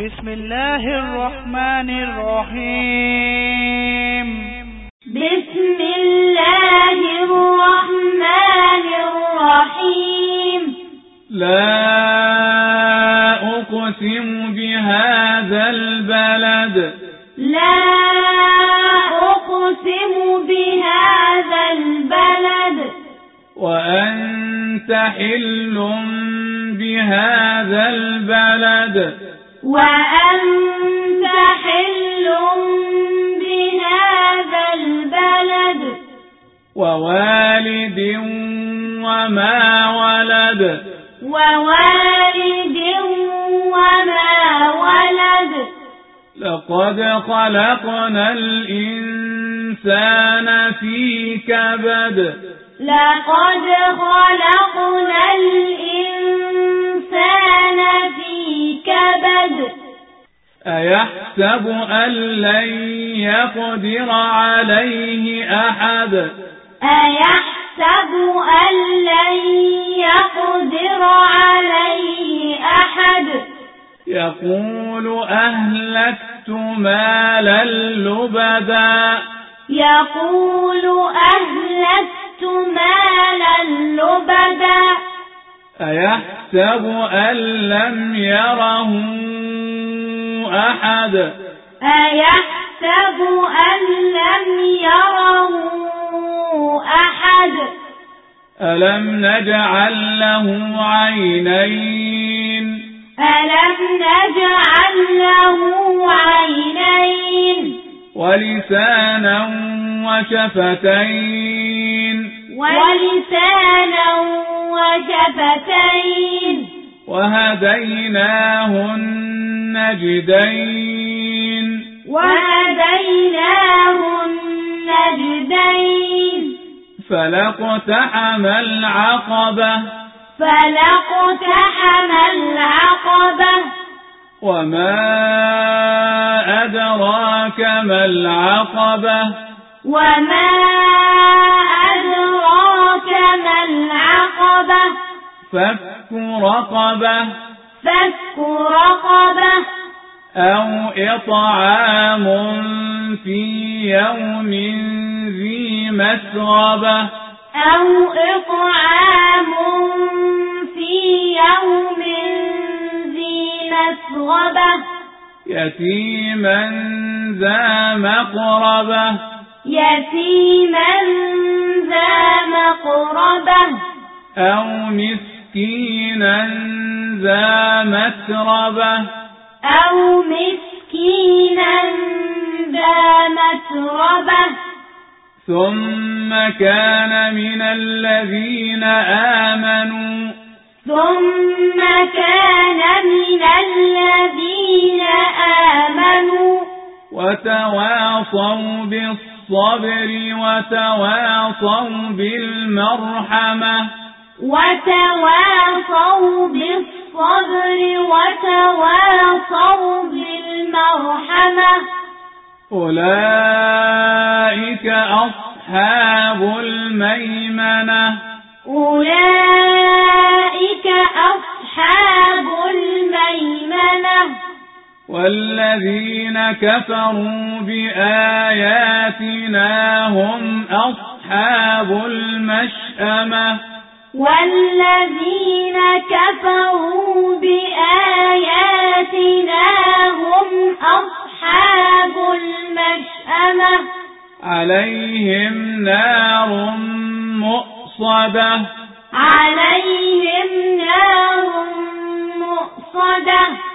بسم الله الرحمن الرحيم. بسم الله الرحمن الرحيم. لا أقسم بهذا البلد. لا أقسم بهذا البلد. وأنت حل بهذا البلد. وأنت حل بهذا البلد. ووالد وما ولد. ووالد وما ولد. لقد خلقنا الإنسان في كبد. لقد خلقنا الإنسان أيحسب أن لن يقدر عليه أحد؟ أيحسب أن لن يقدر عليه أحد؟ يقول أهلكت مالا لبدا. يقول أهلكت مالا لبدا. أيحسب أن لم يره أحد. أيحسب أن لم يره أحد؟ ألم نجعل له عينين؟ ألم نجعل له عينين؟ ولسانا وشفتين. ولسانا وشفتين. وهديناه النجدين وهديناه النجدين. فلاقتحم العقبة. فلاقتحم العقبة. وما أدراك ما العقبة. وما أدراك ما العقبة. فك رقبة. فك رقبة. أو إطعام في يوم ذي مسغبة أو إطعام في يوم ذي مسغبة يتيما ذا مقربة يتيما ذا مقربة أو مسكينا ذا متربة أو مسكينا ذا متربة ثم كان من الذين آمنوا ثم كان من الذين آمنوا وتواصوا بالصبر وتواصوا بالمرحمة وتواصوا بالصبر وتواصوا بالمرحمة أولئك أصحاب الميمنة أولئك أصحاب الميمنة والذين كفروا بآياتنا هم أصحاب المشأمة والذين كفروا بآياتنا عليهم نار مؤصدة. عليهم نار مؤصدة.